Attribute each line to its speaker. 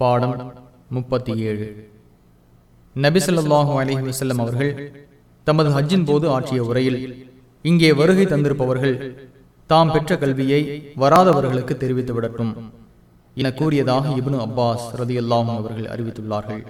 Speaker 1: பாடம் முப்பத்தி ஏழு. நபிசல்லாஹு அலஹி வசல்லம் அவர்கள் தமது ஹஜ்ஜின் போது ஆற்றிய உரையில் இங்கே வருகை தந்திருப்பவர்கள் தாம் பெற்ற கல்வியை வராதவர்களுக்கு தெரிவித்து விடட்டும் என கூறியதாக இப்னு அப்பாஸ் ரதியுல்லாஹும் அவர்கள் அறிவித்துள்ளார்கள்.